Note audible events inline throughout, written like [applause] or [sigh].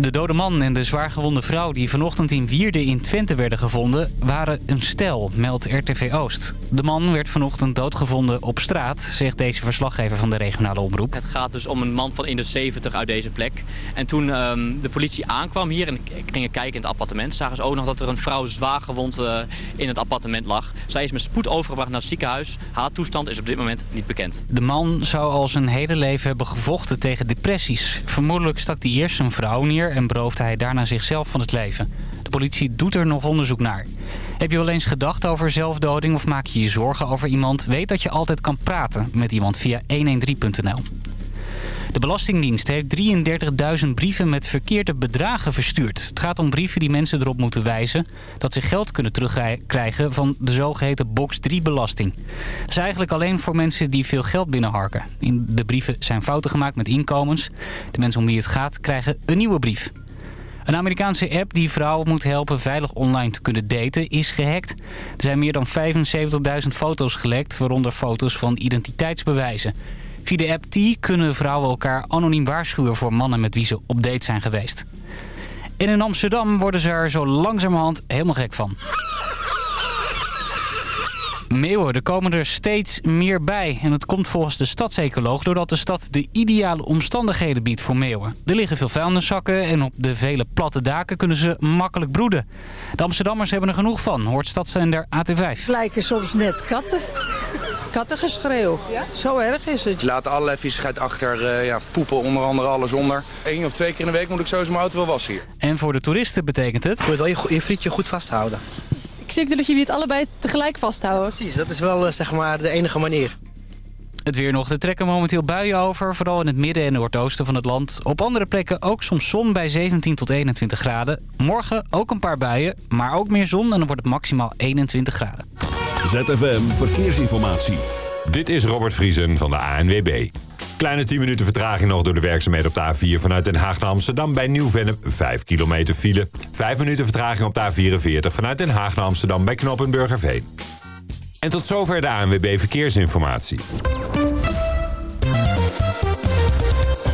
De dode man en de zwaargewonde vrouw die vanochtend in Wierde in Twente werden gevonden... waren een stel, meldt RTV Oost. De man werd vanochtend doodgevonden op straat, zegt deze verslaggever van de regionale omroep. Het gaat dus om een man van in de 70 uit deze plek. En toen ehm, de politie aankwam hier en gingen kijken in het appartement... zagen ze ook nog dat er een vrouw zwaar gewond uh, in het appartement lag. Zij is met spoed overgebracht naar het ziekenhuis. Haar toestand is op dit moment niet bekend. De man zou al zijn hele leven hebben gevochten tegen depressies. Vermoedelijk stak hij eerst zijn vrouw neer en beroofde hij daarna zichzelf van het leven. De politie doet er nog onderzoek naar. Heb je wel eens gedacht over zelfdoding of maak je je zorgen over iemand? Weet dat je altijd kan praten met iemand via 113.nl. De Belastingdienst heeft 33.000 brieven met verkeerde bedragen verstuurd. Het gaat om brieven die mensen erop moeten wijzen... dat ze geld kunnen terugkrijgen van de zogeheten box 3-belasting. Dat is eigenlijk alleen voor mensen die veel geld binnenharken. In de brieven zijn fouten gemaakt met inkomens. De mensen om wie het gaat krijgen een nieuwe brief. Een Amerikaanse app die vrouwen moet helpen veilig online te kunnen daten is gehackt. Er zijn meer dan 75.000 foto's gelekt, waaronder foto's van identiteitsbewijzen. Via de app T kunnen vrouwen elkaar anoniem waarschuwen voor mannen met wie ze op date zijn geweest. En in Amsterdam worden ze er zo langzamerhand helemaal gek van. Meeuwen, er komen er steeds meer bij. En dat komt volgens de stadsecoloog doordat de stad de ideale omstandigheden biedt voor meeuwen. Er liggen veel vuilniszakken en op de vele platte daken kunnen ze makkelijk broeden. De Amsterdammers hebben er genoeg van, hoort stadszender AT5. Het lijken soms net katten kattengeschreeuw. Ja? Zo erg is het. Ze laten allerlei viezigheid achter, uh, ja, poepen onder andere alles onder. Eén of twee keer in de week moet ik sowieso mijn auto wel wassen hier. En voor de toeristen betekent het... Je moet wel je, je frietje goed vasthouden. Ik zie dat jullie het allebei tegelijk vasthouden. Precies, dat is wel uh, zeg maar de enige manier. Het weer nog. Er trekken momenteel buien over, vooral in het midden en noordoosten van het land. Op andere plekken ook soms zon bij 17 tot 21 graden. Morgen ook een paar buien, maar ook meer zon en dan wordt het maximaal 21 graden. ZFM Verkeersinformatie. Dit is Robert Vriesen van de ANWB. Kleine 10 minuten vertraging nog door de werkzaamheden op de A4 vanuit Den Haag naar Amsterdam. Bij Nieuw-Vennep 5 kilometer file. 5 minuten vertraging op de A44 vanuit Den Haag naar Amsterdam bij Knoppenburgerveen. En tot zover de ANWB Verkeersinformatie.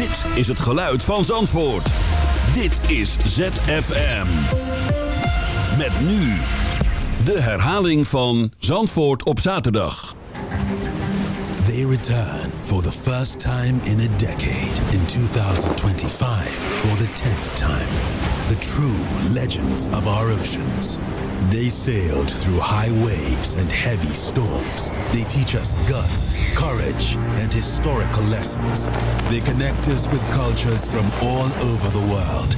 Dit is het geluid van Zandvoort. Dit is ZFM. Met nu de herhaling van Zandvoort op zaterdag. They return for the first time in a decade in 2025 for the 10th time. The true legends of our oceans. They sailed through high waves and heavy storms. They teach us guts, courage, and historical lessons. They connect us with cultures from all over the world.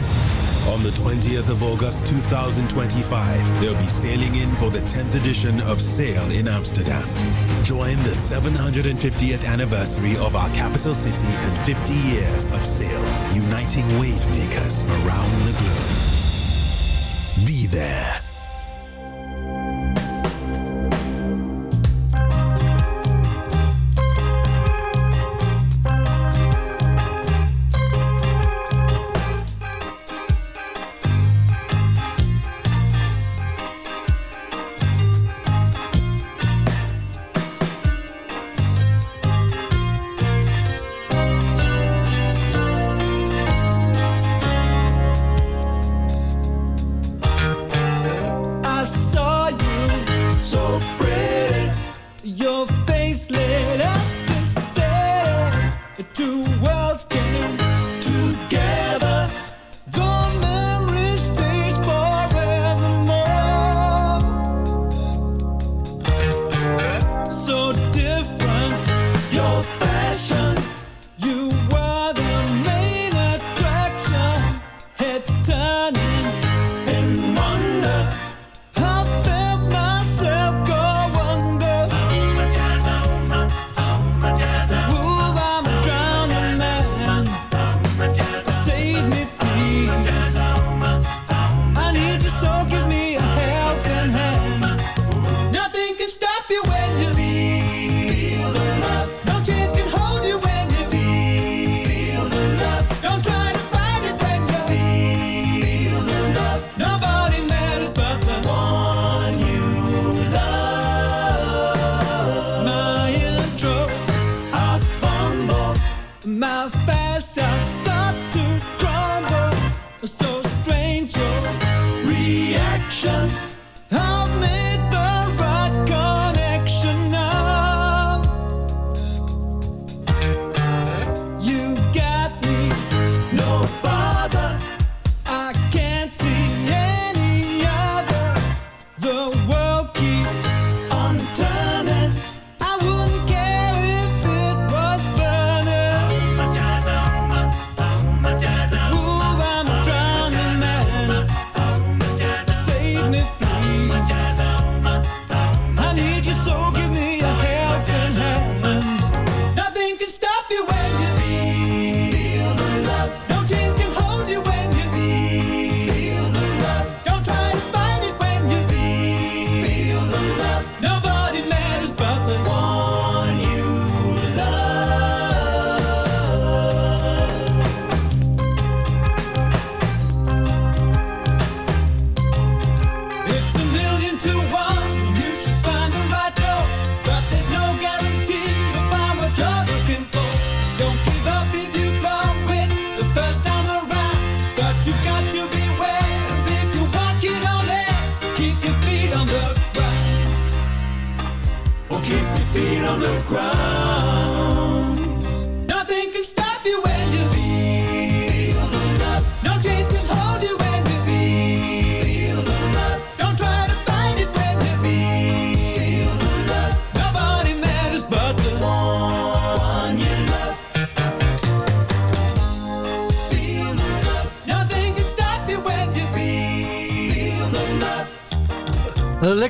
On the 20th of August 2025, they'll be sailing in for the 10th edition of Sail in Amsterdam. Join the 750th anniversary of our capital city and 50 years of sail, uniting wave makers around the globe. Be there.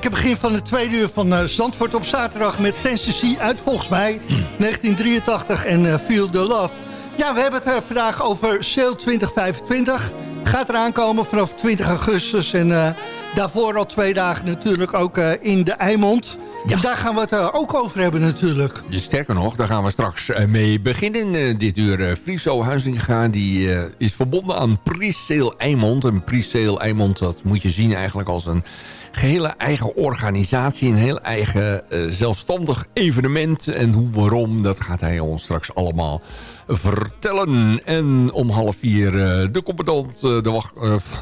Lekker begin van het tweede uur van eh, Zandvoort op zaterdag met Tennessee uit volgens mij 1983 en eh, Feel the Love. Ja, we hebben het eh, vandaag over Sale 2025. Gaat eraan komen vanaf 20 augustus en daarvoor al twee dagen natuurlijk ook in de Eimond. En daar gaan we het ook over hebben natuurlijk. Ja, Sterker nog, daar gaan we straks mee beginnen dit uur. Friso Huizinga die, is verbonden aan Presale Eimond. En Presale Eimond, dat moet je zien eigenlijk als een gehele eigen organisatie. Een heel eigen eh, zelfstandig evenement. En hoe, waarom, dat gaat hij ons straks allemaal vertellen. En om half vier eh, de commandant eh, de wacht,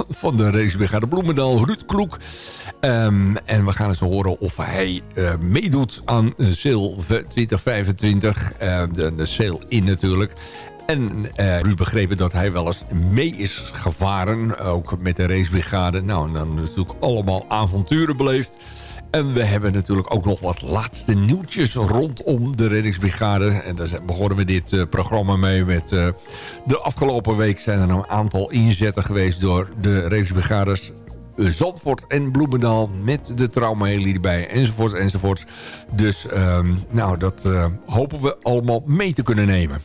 van de racebrigade Bloemendaal, Ruud Kloek. Ehm, en we gaan eens horen of hij meedoet aan Sail 2025. eh, de, de Sail in natuurlijk. En eh Ruud begrepen dat hij wel eens mee is gevaren. Ook met de racebrigade. Nou, en dan natuurlijk allemaal avonturen beleefd. En we hebben natuurlijk ook nog wat laatste nieuwtjes rondom de reddingsbrigade. En daar begonnen we dit eh, programma mee met... eh, de afgelopen week zijn er een aantal inzetten geweest door de reddingsbrigades... Zandvoort en Bloemendaal met de traumaheli erbij enzovoort enzovoort. Dus ehm, nou, dat hopen we allemaal mee te kunnen nemen.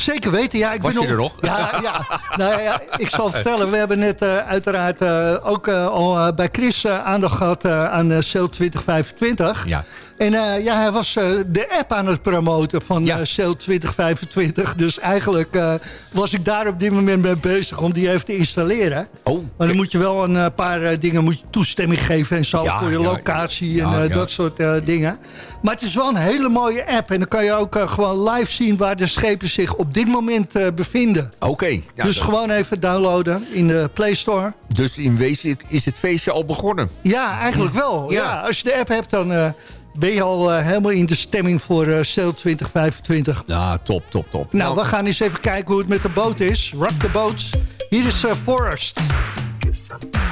Zeker weten, ja. Ik Was ben je er nog? Ja, ja. Nou, ja, ik zal vertellen. We hebben net eh, uiteraard eh, ook eh, al bij Chris aandacht gehad eh, aan Sail 2025. Ja. En eh, ja, hij was eh, de app aan het promoten van ja. Sail 2025. Dus eigenlijk eh, was ik daar op dit moment mee bezig om die even te installeren. Oh, maar dan moet je wel een eh, paar eh, dingen moet je toestemming geven en zo Ja, voor je ja, locatie en eh, dat soort eh, dingen. Maar het is wel een hele mooie app. En dan kan je ook eh, gewoon live zien waar de schepen zich op dit moment eh, bevinden. Oké. dus dat- gewoon even downloaden in de Play Store. Dus in wezen is het feestje al begonnen. Ja, eigenlijk wel. Ja. Ja. als je de app hebt, dan eh, ben je al eh, helemaal in de stemming voor eh Sail 2025. Ja, top, top, top. Nou, we gaan eens even kijken hoe het met de boot is. Rock the boats. Hier is eh, Forest. What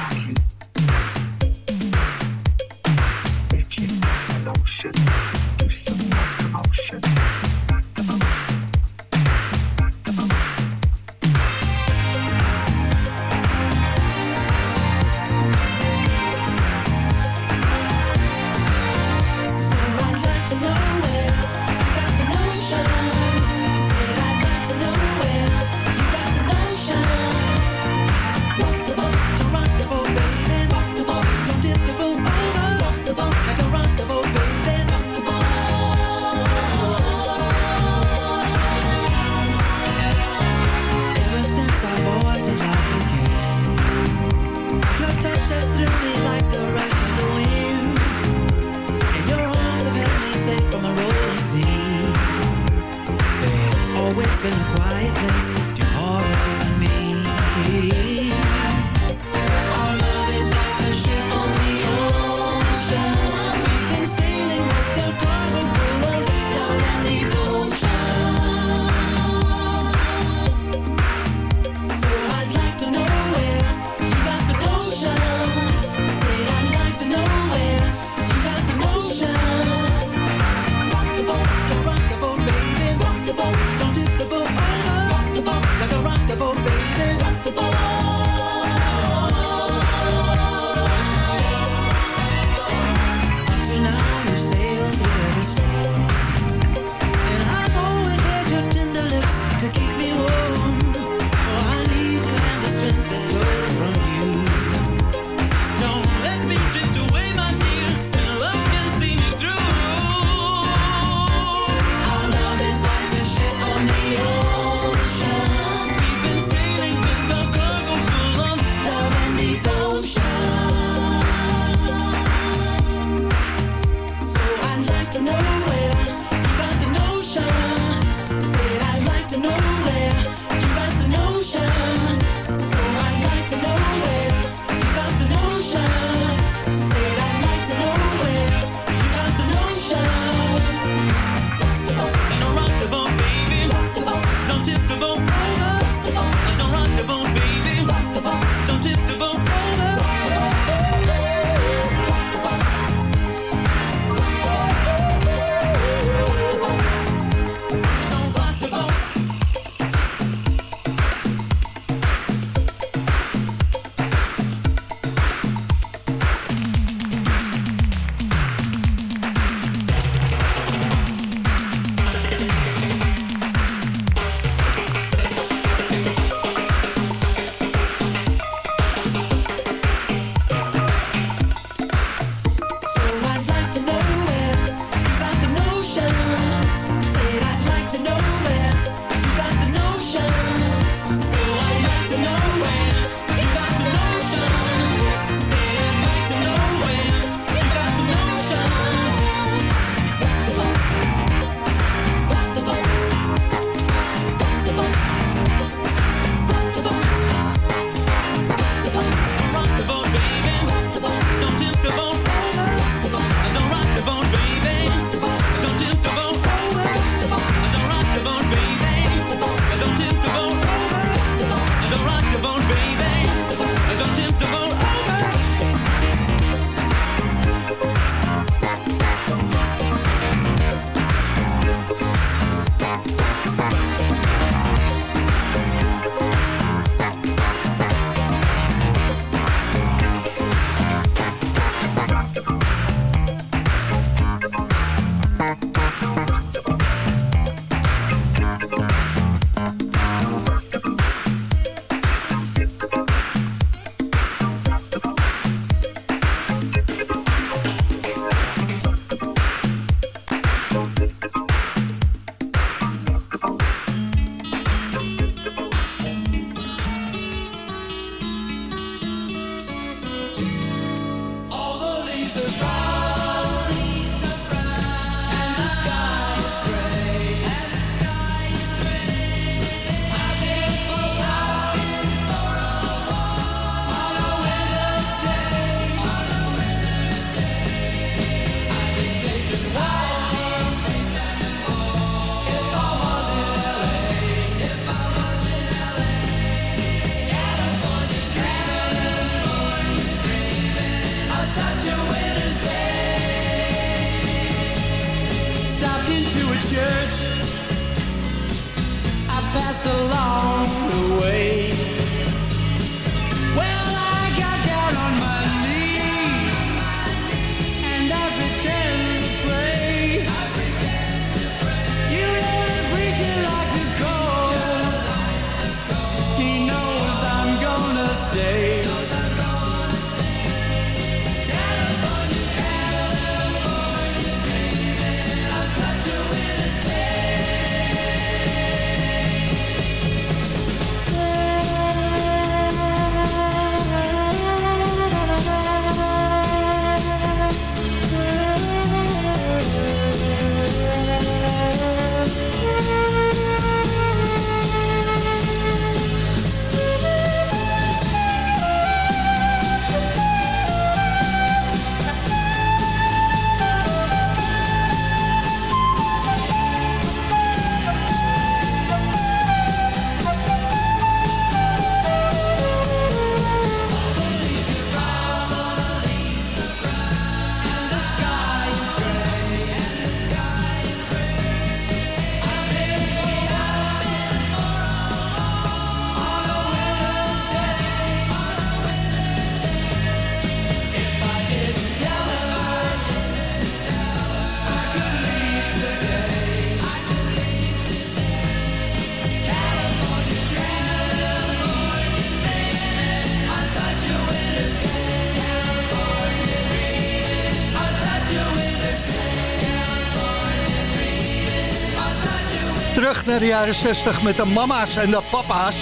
naar de jaren 60 met de mama's en de papa's.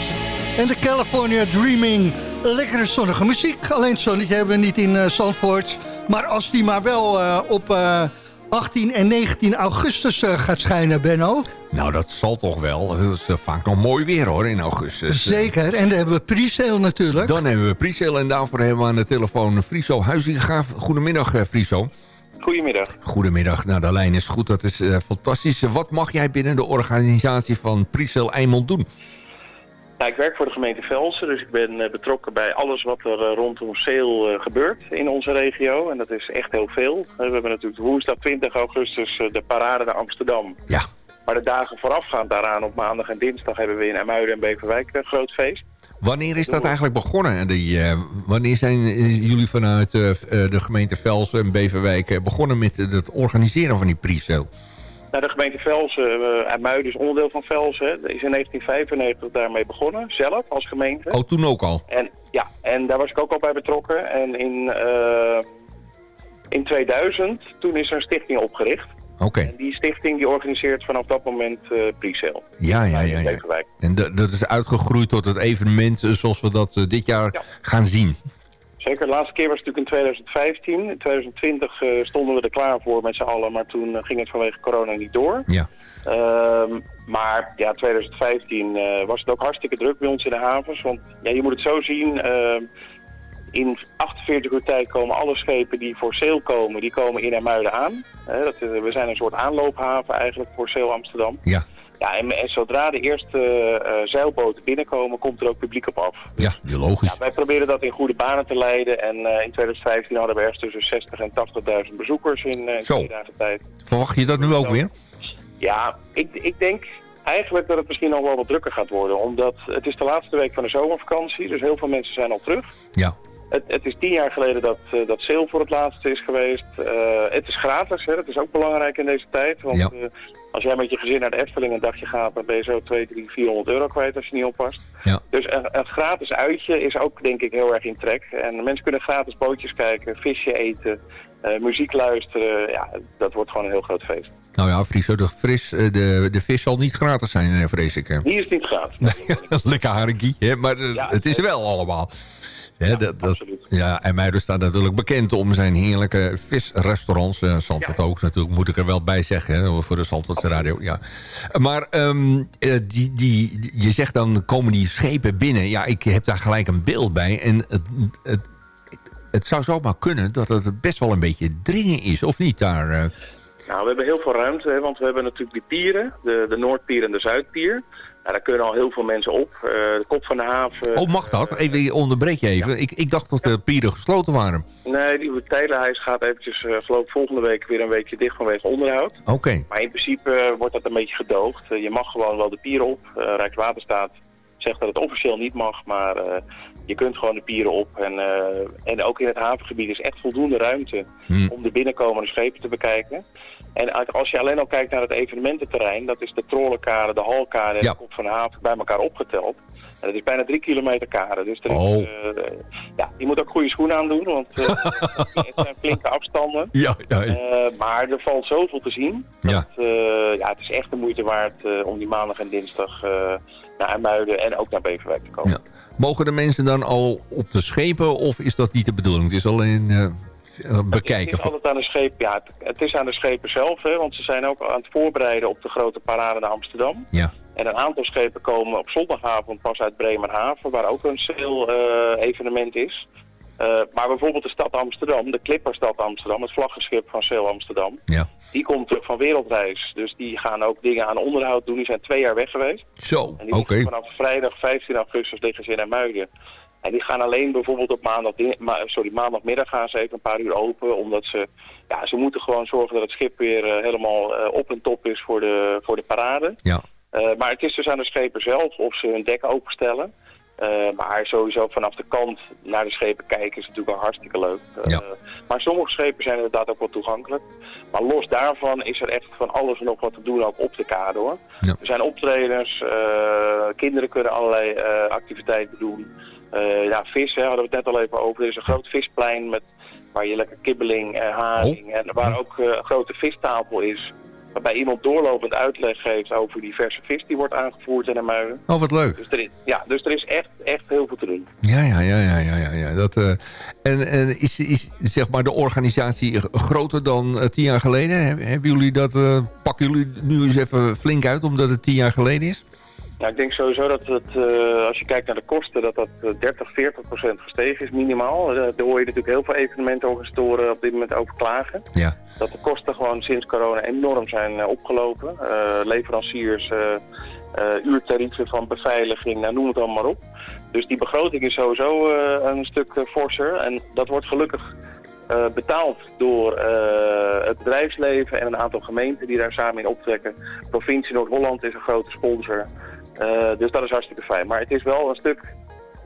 En de California Dreaming. Lekkere zonnige muziek. Alleen het zonnetje hebben we niet in eh, Zandvoort. Maar als die maar wel eh, op eh, 18 en 19 augustus eh, gaat schijnen, Benno. Nou, dat zal toch wel. Dat is eh, vaak nog mooi weer hoor, in augustus. Zeker. En dan hebben we pre-sale natuurlijk. Dan hebben we pre-sale en daarvoor hebben we aan de telefoon Friso Huizinga. Goedemiddag eh, Friso. Goedemiddag. Goedemiddag. Nou, de lijn is goed. Dat is eh, fantastisch. Wat mag jij binnen de organisatie van pre-sale Eimond doen? Nou, ik werk voor de gemeente Velsen, dus ik ben eh, betrokken bij alles wat er eh, rondom eh, gebeurt in onze regio. En dat is echt heel veel. We hebben natuurlijk woensdag 20 augustus de parade naar Amsterdam. Ja. Maar de dagen voorafgaand daaraan, op maandag en dinsdag, hebben we in Amuiden en Beverwijk een groot feest. Wanneer is dat eigenlijk begonnen? Die, eh, wanneer zijn jullie vanuit eh, eh, de gemeente Velsen en Beverwijk begonnen met het organiseren van die pre-sale? Nou, de gemeente Velsen, uh, Amuiden is onderdeel van Velsen, is in 1995 daarmee begonnen, zelf als gemeente. Oh, toen ook al? En, ja, en daar was ik ook al bij betrokken. En in, in 2000, toen is er een stichting opgericht. Oké. En die stichting die organiseert vanaf dat moment eh pre-sale. Ja, ja, ja. ja. En dat- is uitgegroeid tot het evenement zoals we dat eh, dit jaar gaan zien. Zeker, de laatste keer was het natuurlijk in 2015. In 2020 eh, stonden we er klaar voor met z'n allen, maar toen ging het vanwege corona niet door. Ja. Ehm, maar ja, 2015 eh, was het ook hartstikke druk bij ons in de havens. Want ja, je moet het zo zien, ehm, in 48 uur tijd komen alle schepen die voor sale komen, die komen in Ermuiden aan. Eh, dat, we zijn een soort aanloophaven eigenlijk voor Sale Amsterdam. Ja. Ja, en, en zodra de eerste eh, zeilboten binnenkomen, komt er ook publiek op af. Ja, logisch. Ja, wij proberen dat in goede banen te leiden. En eh, in 2015 hadden we ergens tussen 60 en 80.000 bezoekers in, eh in Zo. twee dagen tijd. Verwacht je dat nu ook weer? Ja, ik, ik denk eigenlijk dat het misschien nog wel wat drukker gaat worden. Omdat het is de laatste week van de zomervakantie. Dus heel veel mensen zijn al terug. Ja. Het, het is tien jaar geleden dat, eh, dat sale voor het laatste is geweest. Eh, het is gratis, hè? dat is ook belangrijk in deze tijd. Want Ja. eh, als jij met je gezin naar de Efteling een dagje gaat... dan ben je zo 2, 3, 400 euro kwijt als je niet oppast. Ja. Dus een, een gratis uitje is ook denk ik heel erg in trek. En mensen kunnen gratis bootjes kijken, visje eten, muziek luisteren. Ja, dat wordt gewoon een heel groot feest. Nou ja, Friso, de, fris, de, de vis zal niet gratis zijn, vrees ik. Die is niet gratis. [laughs] Lekker haringie, hè? maar het is wel allemaal. Hè, dat, dat, ja, en Muiden staat natuurlijk bekend om zijn heerlijke visrestaurants. Uh, Zandvoort ook natuurlijk, moet ik er wel bij zeggen, hè, voor de Zandvoortse radio. Ja. Maar ehm, eh, die, die, die- je zegt dan komen die schepen binnen. Ja, ik heb daar gelijk een beeld bij. En het, het, het zou zomaar kunnen dat het best wel een beetje dringen is, of niet daar? eh? Nou, we hebben heel veel ruimte, hè, want we hebben natuurlijk die pieren, de, de Noordpier en de Zuidpier. Nou, daar kunnen al heel veel mensen op. Eh, de kop van de haven. Oh, mag dat? Even ik onderbreek je even. Ik, ik dacht dat de pieren gesloten waren. Nee, die Tijlenhuis gaat eventjes, eh, geloof ik, volgende week weer een weekje dicht vanwege onderhoud. Oké. Maar in principe eh, wordt dat een beetje gedoogd. Eh, je mag gewoon wel de pieren op. Eh, Rijkswaterstaat zegt dat het officieel niet mag, maar eh, je kunt gewoon de pieren op. En, eh, en ook in het havengebied is echt voldoende ruimte om de binnenkomende schepen te bekijken. En als je alleen al kijkt naar het evenemententerrein, dat is de Trollenkade, de Halkade en Ja. de Kop van de Haven bij elkaar opgeteld. En dat is bijna drie kilometer kade. Dus er is, Oh. eh, ja, je moet ook goede schoenen aandoen, want eh, [laughs] het zijn flinke afstanden. Ja, ja. Eh, maar er valt zoveel te zien. Ja. Dat, eh, ja, het is echt de moeite waard om die maandag en dinsdag naar IJmuiden en ook naar Beverwijk te komen. Mogen de mensen dan al op de schepen of is dat niet de bedoeling? Het is alleen bekijken. Het is altijd aan de scheep, ja, het, is aan de schepen zelf, hè, want ze zijn ook aan het voorbereiden op de grote parade naar Amsterdam. Ja. En een aantal schepen komen op zondagavond pas uit Bremerhaven, waar ook een sail-evenement is. Eh, maar bijvoorbeeld de stad Amsterdam, de Clipperstad Amsterdam, het vlaggenschip van Sail Amsterdam, Ja. die komt terug van wereldreis. Dus die gaan ook dingen aan onderhoud doen. Die zijn twee jaar weg geweest. Zo, oké. vanaf vrijdag 15 augustus liggen ze in Ermuiden. En die gaan alleen bijvoorbeeld op maandag, ma- sorry, maandagmiddag gaan ze even een paar uur open. Omdat ze, ja, ze moeten gewoon zorgen dat het schip weer eh, helemaal eh, op en top is voor de, voor de parade. Ja. Eh, maar het is dus aan de schepen zelf of ze hun dek openstellen. Maar sowieso vanaf de kant naar de schepen kijken is natuurlijk wel hartstikke leuk. Eh, maar sommige schepen zijn inderdaad ook wel toegankelijk. Maar los daarvan is er echt van alles en nog wat te doen ook op de kade hoor. Er zijn optredens, kinderen kunnen allerlei activiteiten doen. Eh, ja, vis hè, hadden we het net al even over. Er is een groot visplein met, waar je lekker kibbeling en haring en waar ook eh, een grote vistafel is. Waarbij iemand doorlopend uitleg geeft over die verse vis die wordt aangevoerd in Muiden. Oh, wat leuk. Dus er is, ja, dus er is echt, echt heel veel te doen. Ja, ja, ja, ja, ja, ja. ja. Dat, eh, en en is, is zeg maar de organisatie groter dan tien jaar geleden? Heb- Hebben jullie dat, pakken jullie nu eens even flink uit omdat het tien jaar geleden is? Nou, ik denk sowieso dat het, eh, als je kijkt naar de kosten, dat dat eh, 30, 40 procent gestegen is minimaal. Eh, daar hoor je natuurlijk heel veel evenementenorganisatoren op dit moment over klagen. Ja. Dat de kosten gewoon sinds corona enorm zijn eh, opgelopen. Eh, leveranciers, eh, eh, uurtarieven van beveiliging, nou, noem het allemaal maar op. Dus die begroting is sowieso eh, een stuk eh, forser. En dat wordt gelukkig eh, betaald door eh, het bedrijfsleven en een aantal gemeenten die daar samen in optrekken. Provincie Noord-Holland is een grote sponsor. Eh, dus dat is hartstikke fijn. Maar het is wel een stuk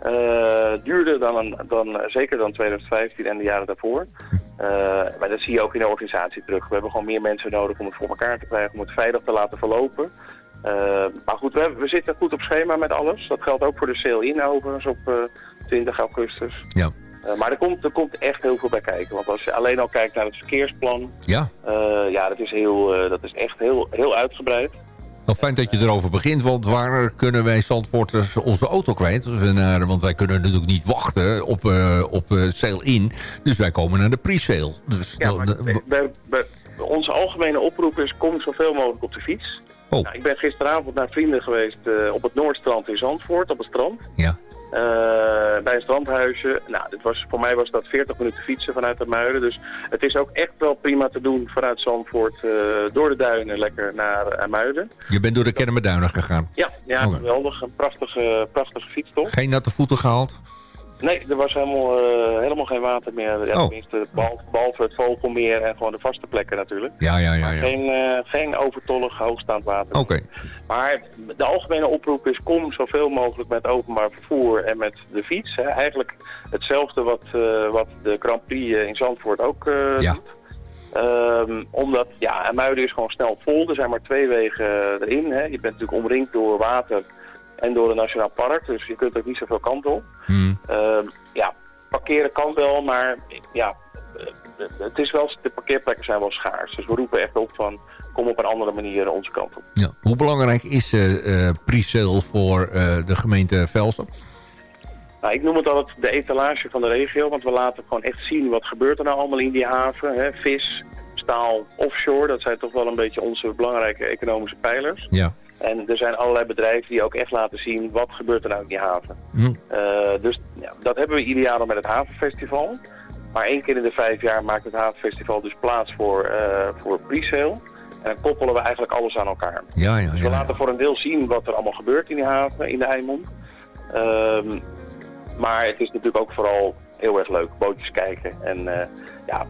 eh, duurder dan, een, dan, zeker dan 2015 en de jaren daarvoor. Eh, maar dat zie je ook in de organisatie terug. We hebben gewoon meer mensen nodig om het voor elkaar te krijgen, om het veilig te laten verlopen. Maar goed, we, we zitten goed op schema met alles. Dat geldt ook voor de sail-in overigens op eh, 20 augustus. Ja. Maar er komt, er komt echt heel veel bij kijken. Want als je alleen al kijkt naar het verkeersplan, Ja. ja, dat is, heel, dat is echt heel, heel uitgebreid. Wel fijn dat je erover begint, want waar kunnen wij Zandvoorters onze auto kwijt? Want wij kunnen natuurlijk niet wachten op, eh op eh sail-in. Dus wij komen naar de pre-sale. Dus Ja, dan- maar dan- bij- bij- bij- onze algemene oproep is kom zoveel mogelijk op de fiets. Oh. Nou, ik ben gisteravond naar vrienden geweest eh, op het Noordstrand in Zandvoort, op het strand. Ja. Eh, bij een strandhuisje. Nou, dit was, voor mij was dat 40 minuten fietsen vanuit de Muiden. Dus het is ook echt wel prima te doen vanuit Zandvoort eh, door de duinen lekker naar eh, Muiden. je bent door de Kennemerduinen gegaan. Ja, ja geweldig. Een prachtige, prachtige fietstocht. Geen natte voeten gehaald? Nee, er was helemaal, eh, helemaal geen water meer. Ja, Oh. Tenminste, behalve, behalve het vogelmeer en gewoon de vaste plekken natuurlijk. Ja, ja, ja. ja. Geen, eh, geen overtollig hoogstaand water. Oké. Maar de algemene oproep is kom zoveel mogelijk met openbaar vervoer en met de fiets. Hè. Eigenlijk hetzelfde wat, eh, wat de Grand Prix in Zandvoort ook Ja. doet. Ehm, omdat, ja, Muiden is gewoon snel vol. Er zijn maar twee wegen erin. Hè. Je bent natuurlijk omringd door water en door een nationaal park. Dus je kunt ook niet zoveel kant op. Hmm. Ehm, ja, parkeren kan wel, maar ja, eh, het is wel, de parkeerplekken zijn wel schaars. Dus we roepen echt op van, kom op een andere manier onze kant op. Ja. Hoe belangrijk is eh pre-sale voor de gemeente Velsen? Nou, ik noem het altijd de etalage van de regio, want we laten gewoon echt zien wat gebeurt er nou allemaal in die haven. Hè? Vis, staal, offshore, dat zijn toch wel een beetje onze belangrijke economische pijlers. Ja. En er zijn allerlei bedrijven die ook echt laten zien wat gebeurt er nou in die haven. Hm. Eh, dus ja, dat hebben we ieder jaar al met het Havenfestival. Maar één keer in de vijf jaar maakt het Havenfestival dus plaats voor, eh voor pre-sale. En dan koppelen we eigenlijk alles aan elkaar. Ja, ja, Dus we laten voor een deel zien wat er allemaal gebeurt in die haven, in de Eimond. Ehm, maar het is natuurlijk ook vooral heel erg leuk, bootjes kijken. En eh, ja,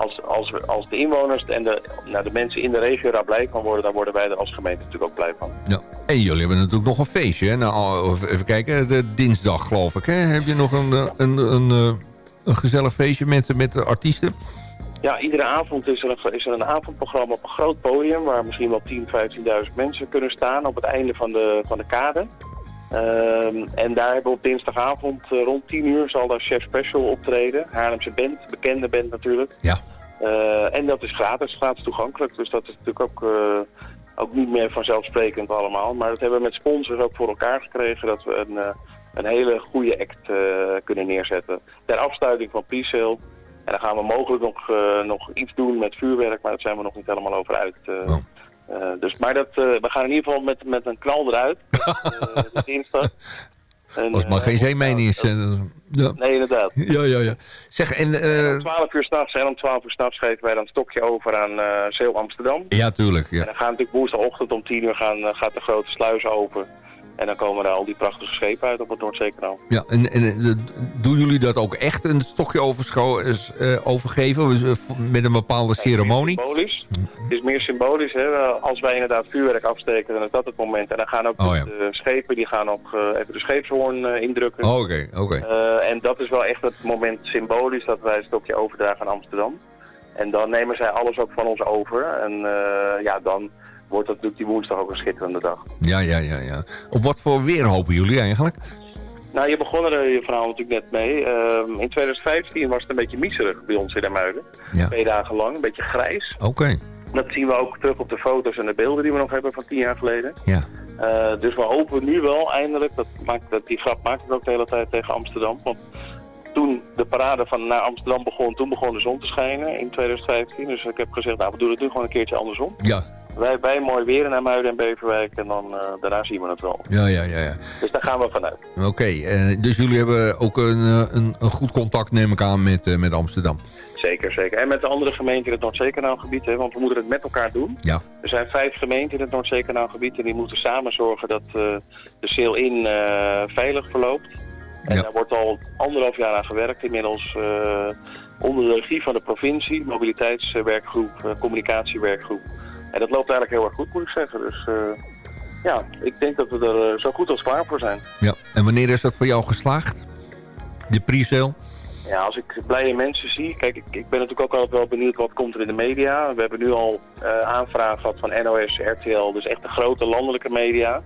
als, als, we, als de inwoners en de, nou, de mensen in de regio daar blij van worden, dan worden wij er als gemeente natuurlijk ook blij van. Ja. En jullie hebben natuurlijk nog een feestje. Hè? Nou, even kijken, de dinsdag geloof ik. Hè? Heb je nog een, eh, een, een, eh, een gezellig feestje met, met de artiesten? Ja, iedere avond is er, een, is er een avondprogramma op een groot podium... waar misschien wel 10.000, 15.000 mensen kunnen staan op het einde van de, van de kade. Ehm, en daar hebben we op dinsdagavond eh, rond 10 uur zal daar Chef Special optreden. Haarlemse band, bekende band natuurlijk. Ja. Eh, en dat is gratis, gratis toegankelijk. Dus dat is natuurlijk ook, eh, ook niet meer vanzelfsprekend allemaal. Maar dat hebben we met sponsors ook voor elkaar gekregen... dat we een, eh, een hele goede act kunnen neerzetten. Ter afsluiting van pre-sale... En dan gaan we mogelijk nog, nog iets doen met vuurwerk, maar daar zijn we nog niet helemaal over uit. Eh, dus, maar dat, we gaan in ieder geval met, met een knal eruit. [laughs] de dinsdag. En, Als het maar eh, geen zeemeen is. eh, ja. Nee, inderdaad. [laughs] Ja, ja, ja. Zeg, en... eh, Om 12 uur s'nachts en om 12 uur s'nachts geven wij dan een stokje over aan eh Zeel Amsterdam. ja, tuurlijk. En Ja. dan gaan natuurlijk woensdagochtend om 10 uur gaan, eh, gaat de grote sluis open. En dan komen er al die prachtige schepen uit op het Noordzeekanaal. Ja, en, en eh, doen jullie dat ook echt een stokje is, eh, overgeven? Eh, met een bepaalde ceremonie? Symbolisch. Het is meer symbolisch. Hè? Als wij inderdaad vuurwerk afsteken, dan is dat het moment. En dan gaan ook Oh, ja. de schepen, die gaan ook eh, even de scheepshoorn eh, indrukken. Oh, Oké, oké. Eh, en dat is wel echt het moment symbolisch dat wij het stokje overdragen aan Amsterdam. En dan nemen zij alles ook van ons over. En eh, ja, dan wordt dat natuurlijk die woensdag ook een schitterende dag. Ja, ja, ja, ja. Op wat voor weer hopen jullie eigenlijk? Nou, je begon er eh, je verhaal natuurlijk net mee. Ehm, in 2015 was het een beetje miserig bij ons in Hermuiden. Ja. Twee dagen lang, een beetje grijs. Oké. Dat zien we ook terug op de foto's en de beelden die we nog hebben van tien jaar geleden. Ja. Eh, dus we hopen nu wel eindelijk, dat maakt, dat, die grap maak ik ook de hele tijd tegen Amsterdam. Want toen de parade van naar Amsterdam begon, toen begon de zon te schijnen in 2015. Dus ik heb gezegd, nou we doen het nu gewoon een keertje andersom. Ja. Wij, wij mooi weer in Muiden en Beverwijk en dan eh, daarna zien we het wel. Ja, ja, ja. ja. Dus daar gaan we vanuit. Oké, eh, dus jullie hebben ook een, eh, een, een goed contact, neem ik aan, met, met Amsterdam. Zeker, zeker. En met de andere gemeenten in het Noordzeekanaal-gebied, hè, want we moeten het met elkaar doen. Ja. Er zijn vijf gemeenten in het Noordzeekanaal-gebied en die moeten samen zorgen dat de sail-in eh, veilig verloopt. En daar wordt al anderhalf jaar aan gewerkt inmiddels onder de regie van de provincie, mobiliteitswerkgroep, communicatiewerkgroep. En dat loopt eigenlijk heel erg goed, moet ik zeggen. Dus eh, ja, ik denk dat we er eh, zo goed als klaar voor zijn. Ja. En wanneer is dat voor jou geslaagd? De pre-sale? Ja, als ik blije mensen zie... Kijk, ik, ik ben natuurlijk ook altijd wel benieuwd wat komt er in de media. We hebben nu al eh aanvragen gehad van NOS, RTL, dus echt de grote landelijke media.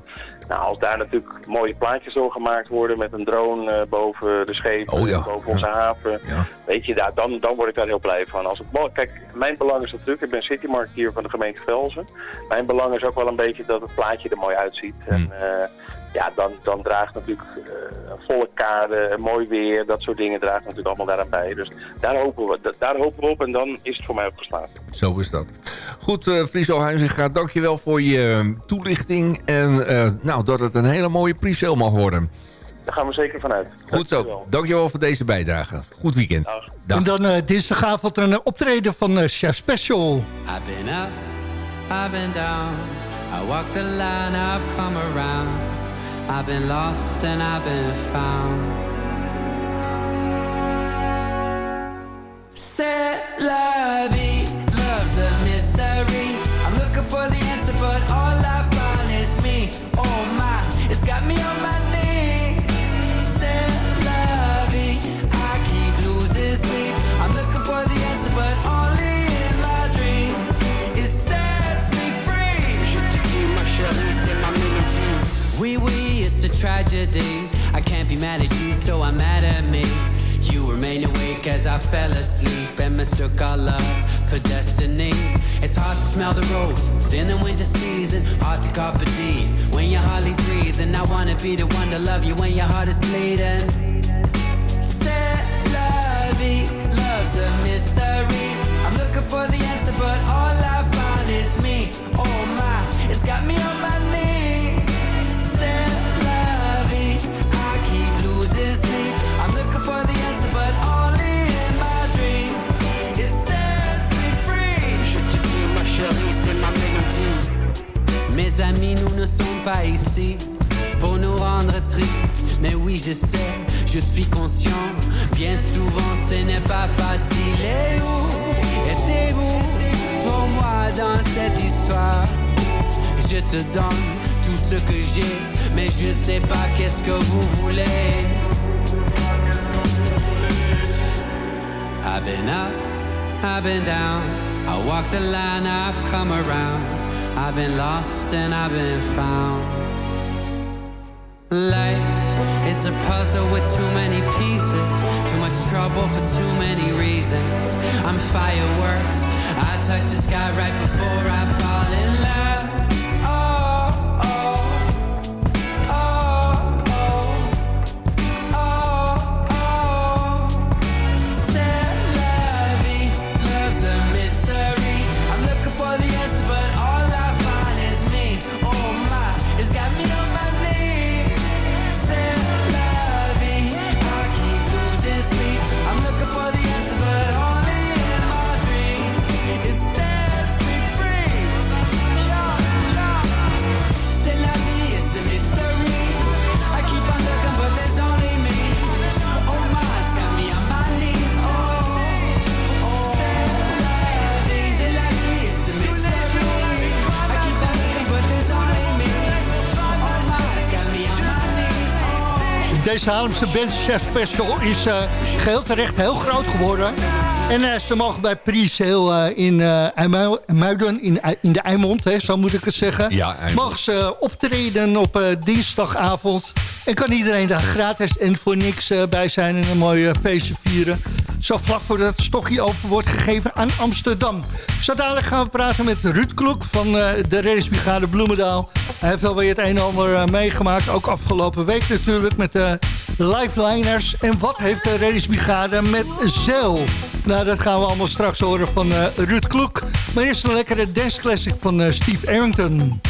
Nou, als daar natuurlijk mooie plaatjes door gemaakt worden met een drone eh, boven de schepen, Oh ja. boven onze haven. Weet je, daar, dan, dan word ik daar heel blij van. Als het, kijk, mijn belang is natuurlijk, ik ben citymarketeer van de gemeente Velzen. Mijn belang is ook wel een beetje dat het plaatje er mooi uitziet. En eh, ja, dan, dan draagt natuurlijk eh, een volle kade, een mooi weer, dat soort dingen draagt natuurlijk allemaal daaraan bij. Dus daar hopen we, da- daar hopen we op en dan is het voor mij ook geslaagd. Zo is dat. Goed, eh Friso Huizinga, dankjewel voor je eh, toelichting. En eh, nou, dat het een hele mooie pre-sale mag worden. Daar gaan we zeker vanuit. Goed zo. Dankjewel voor deze bijdrage. Goed weekend. Dag. En dan dinsdagavond een optreden van Chef Special. I've been up, I've been down. I walked the line, I've come around. I've been lost and I've been found. La vie, love's a mystery. I'm looking for the answer, but all I find is me. Oh my, it's got me on my tragedy. I can't be mad at you, so I'm mad at me. You remain awake as I fell asleep and mistook our love for destiny. It's hard to smell the roses in the winter season, hard to carpe diem when you're hardly breathing. I wanna be the one to love you when your heart is bleeding. La vie, love's a mystery. I'm looking for the answer, but all I find is me. Oh my, it's got me on my knees. Mes amis, nous ne sommes pas ici pour nous rendre tristes. Mais oui, je sais, je suis conscient. Bien souvent, ce n'est pas facile. Et où étiez-vous pour moi dans cette histoire? Je te donne tout ce que j'ai, mais je sais pas qu'est-ce que vous voulez. I've been up, I've been down. I walk the line, I've come around. I've been lost and I've been found. Life, it's a puzzle with too many pieces. Too much trouble for too many reasons. I'm fireworks. I touch the sky right before I fall in love. Deze Haarlemse band Chef Special is eh, geheel terecht heel groot geworden. En eh, ze mogen bij uh, in eh, IJmu- Muiden, in, in de Eimond, hè, zo moet ik het zeggen. Ja. Mogen ze optreden op dinsdagavond. En kan iedereen daar gratis en voor niks bij zijn en een mooi eh, feestje vieren. Zo vlak voordat het stokje over wordt gegeven aan Amsterdam. Zo dadelijk gaan we praten met Ruud Kloek van eh, de reddingsbrigade Bloemendaal. Hij heeft alweer het een en ander eh, meegemaakt. Ook afgelopen week natuurlijk met de lifeliners. En wat heeft de reddingsbrigade met zeil? Nou, dat gaan we allemaal straks horen van eh, Ruud Kloek. Maar eerst een lekkere dance classic van eh, Steve Arrington.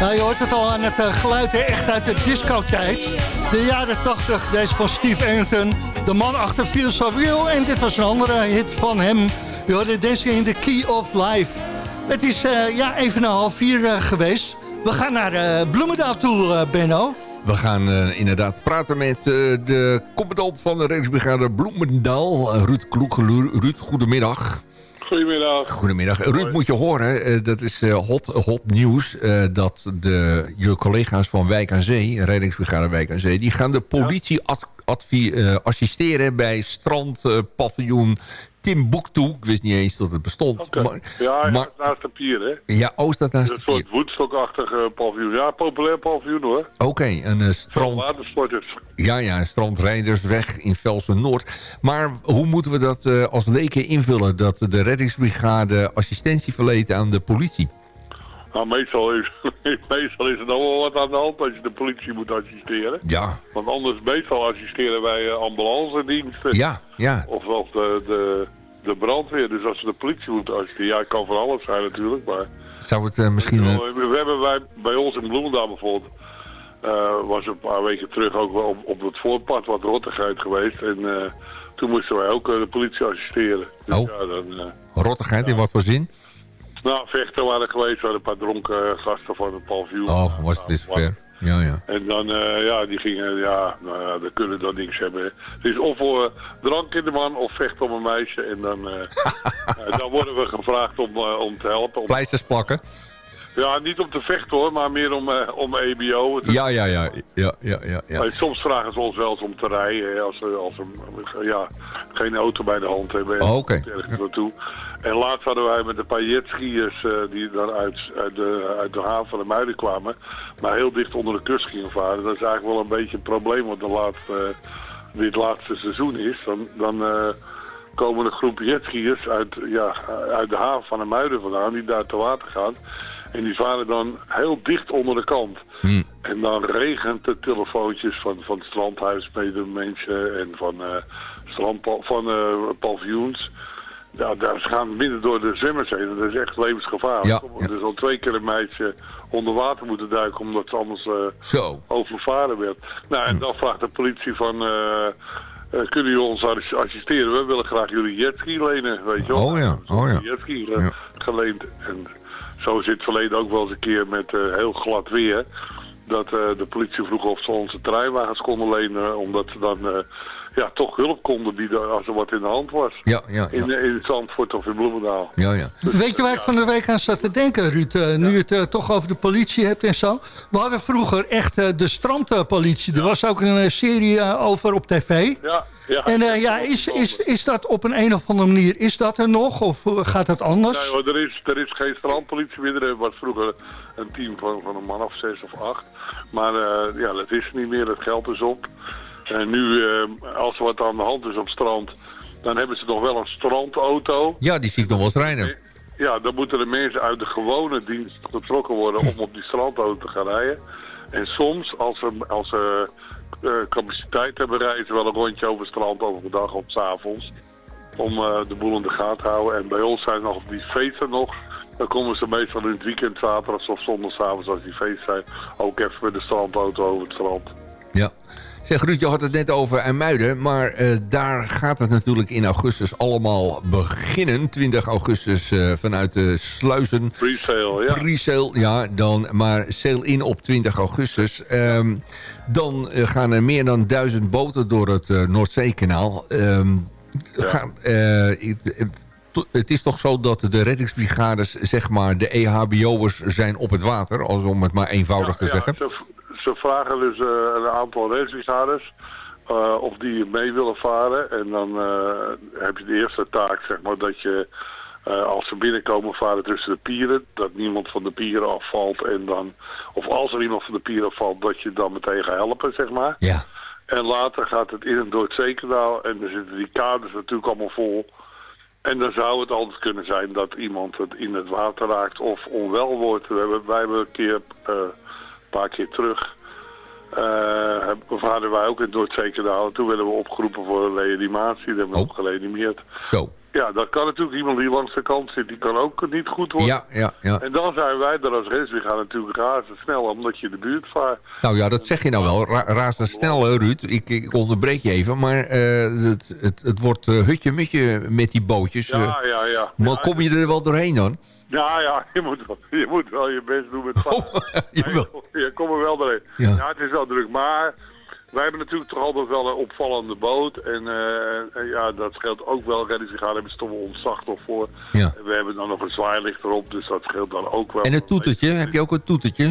Nou, je hoort het al aan het eh, geluid, hè? echt uit de discotijd. De jaren 80, deze van Steve Arrington. De man achter Feel So Real. En dit was een andere hit van hem. Je hoorde Dancing in the Key of Life. Het is eh, ja, even een half vier eh, geweest. We gaan naar Bloemendaal toe, Benno. We gaan inderdaad praten met de commandant van de reddingsbrigade Bloemendaal, Ruud Kloek. Ruud, goedemiddag. Goedemiddag. Goedemiddag. Ruud, moet je horen, eh, dat is eh, hot, hot nieuws... eh, dat de, je collega's van Wijk aan Zee, reddingsbrigade Wijk aan Zee... die gaan de politie ad- advi- assisteren bij strandpaviljoen Timbuktu. Ik wist niet eens dat het bestond. Maar, Ja, ja, maar, naast de pier, hè. ja, oh, staat naast Een de soort pier. Woodstock-achtig eh, paviljoen. Ja, populair paviljoen, hoor. Oké, een eh, strand... Watersporters. Ja, ja, een strandrijdersweg in Velsen-Noord. Maar hoe moeten we dat eh, als leken invullen? Dat de reddingsbrigade assistentie verleent aan de politie? Nou, meestal is, [laughs] meestal is er dan wel wat aan de hand als je de politie moet assisteren. Ja, Want anders, meestal assisteren wij eh, ambulancediensten. ja, ja. Of, of de, de, de brandweer. Dus als ze de politie moeten assisteren. Ja, het kan van alles zijn natuurlijk, maar... Zou het eh, misschien... eh, We hebben bij, bij ons in Bloemendaal bijvoorbeeld... was een paar weken terug ook wel op, op het voorpad wat rottigheid geweest. En toen moesten wij ook de politie assisteren. Dus Oh. ja, dan... rottigheid, in wat voor zin? Nou, vechten waren geweest, waren een paar dronken eh, gasten van het paviljoen. Oh, was het ver. Ja, ja. En dan, eh, ja, die gingen, ja, nou ja, dan kunnen dan niks hebben. Het is of voor drank in de man of vecht om een meisje. En dan, eh, [laughs] eh, dan worden we gevraagd om, eh, om te helpen. Om- Pleisters plakken? Ja, niet om te vechten hoor, maar meer om, eh, om EBO. Ja, ja, ja. ja, ja, ja, ja. Eh, Soms vragen ze ons wel eens om te rijden, als ze, als ze ja, geen auto bij de hand hebben. en Oh, oké. ergens naartoe. En laatst hadden wij met een paar jetskiers eh, die dan uit, uit, de, uit de haven van de Muiden kwamen, maar heel dicht onder de kust gingen varen. Dat is eigenlijk wel een beetje een probleem, want de laatste, dit het laatste seizoen is. Dan, dan eh, komen een groep jetskiers uit, ja, uit de haven van de Muiden vandaan, die daar te water gaan. En die varen dan heel dicht onder de kant. En dan regent de telefoontjes van, van het strandhuis mensen en van, eh strandpa- van eh, paviljoens. Ja, daar gaan midden door de zwemmers heen. Dat is echt levensgevaarlijk. Ja, Er is al twee keer een meisje onder water moeten duiken omdat ze anders eh, overvaren werd. Nou, en dan vraagt de politie van... kunnen jullie ons assi- assisteren? We willen graag jullie jetski lenen, weet je wel. Oh ja, oh ja. Jetski geleend. En zo is het verleden ook wel eens een keer met eh, heel glad weer. Dat eh, de politie vroeg of ze onze treinwagens konden lenen. Omdat ze dan eh, ja, toch hulp konden bieden als er wat in de hand was. Ja, ja, ja. In, in Zandvoort of in Bloemendaal. Ja, ja. Weet je waar ik van de week aan zat te denken, Ruud? eh, nu je het eh, toch over de politie hebt en zo. We hadden vroeger echt eh, de strandpolitie. Er was ook een serie over op tv. Ja, ja. En eh, ja, is, is, is dat op een, een of andere manier, is dat er nog? Of gaat dat anders? Nee hoor, er is, er is geen strandpolitie meer. Er was vroeger een team van, van een man of zes of acht. Maar eh, ja, dat is niet meer. Het geld is op. En nu, eh, als er wat aan de hand is op strand, dan hebben ze nog wel een strandauto. Ja, die zie ik nog wel eens rijden. Ja, dan moeten de mensen uit de gewone dienst getrokken worden om op die strandauto te gaan rijden. En soms, als ze, als ze eh, capaciteit hebben, rijden ze wel een rondje over het strand overdag of 's avonds. Om eh, de boel in de gaten te houden. En bij ons zijn nog die feesten nog. Dan komen ze meestal in het weekend, zaterdag of zondagavond als die feest zijn. Ook even met de strandauto over het strand. Ja. Zeg Ruud, je had het net over IJmuiden, maar eh, daar gaat het natuurlijk in augustus allemaal beginnen. 20 augustus eh, vanuit de sluizen. Presale, ja. Pre-sale, ja, dan, maar sail in op 20 augustus. Ehm, dan eh, gaan er meer dan duizend boten door het Noordzeekanaal. Ehm, gaan, het, is toch zo dat de reddingsbrigades, zeg maar, de EHBO'ers zijn op het water, als om het maar eenvoudig te Ja, zeggen. Ze, ze vragen dus eh, een aantal reddingsbrigades eh, of die mee willen varen. En dan eh, heb je de eerste taak, zeg maar, dat je als ze binnenkomen varen tussen de pieren, dat niemand van de pieren afvalt. En dan, of als er iemand van de pieren afvalt, dat je dan meteen gaat helpen, zeg maar. Ja. En later gaat het in het Noordzeekanaal en dan zitten die kaders natuurlijk allemaal vol. En dan zou het altijd kunnen zijn dat iemand het in het water raakt of onwel wordt. We hebben, wij hebben een keer, een paar keer terug, eh hadden wij ook in het Noordzeekanaal. Toen werden we opgeroepen voor een reanimatie. Dan hebben we ook gereanimeerd. Zo. Ja, dat kan natuurlijk iemand die langs de kant zit, die kan ook niet goed worden. Ja, ja, ja. En dan zijn wij er als reddingsbrigade natuurlijk razendsnel, omdat je de buurt vaart. Nou ja, dat zeg je nou wel. Ra razendsnel, Ruud. Ik, ik onderbreek je even. Maar eh, het, het, het wordt eh, hutje-mutje met die bootjes. Ja, eh. ja, ja. maar kom je er wel doorheen dan? Ja, ja, je moet, wel, je moet wel je best doen met varen. je komt er wel doorheen. Ja. Ja. het is wel druk, maar wij hebben natuurlijk toch altijd wel een opvallende boot. En eh, en ja, dat scheelt ook wel. Reddingsbrigade hebben ze toch wel ontzag toch voor. Ja. We hebben dan nog een zwaailicht erop, dus dat scheelt dan ook wel. En het toetertje? Heb je ook een toetertje?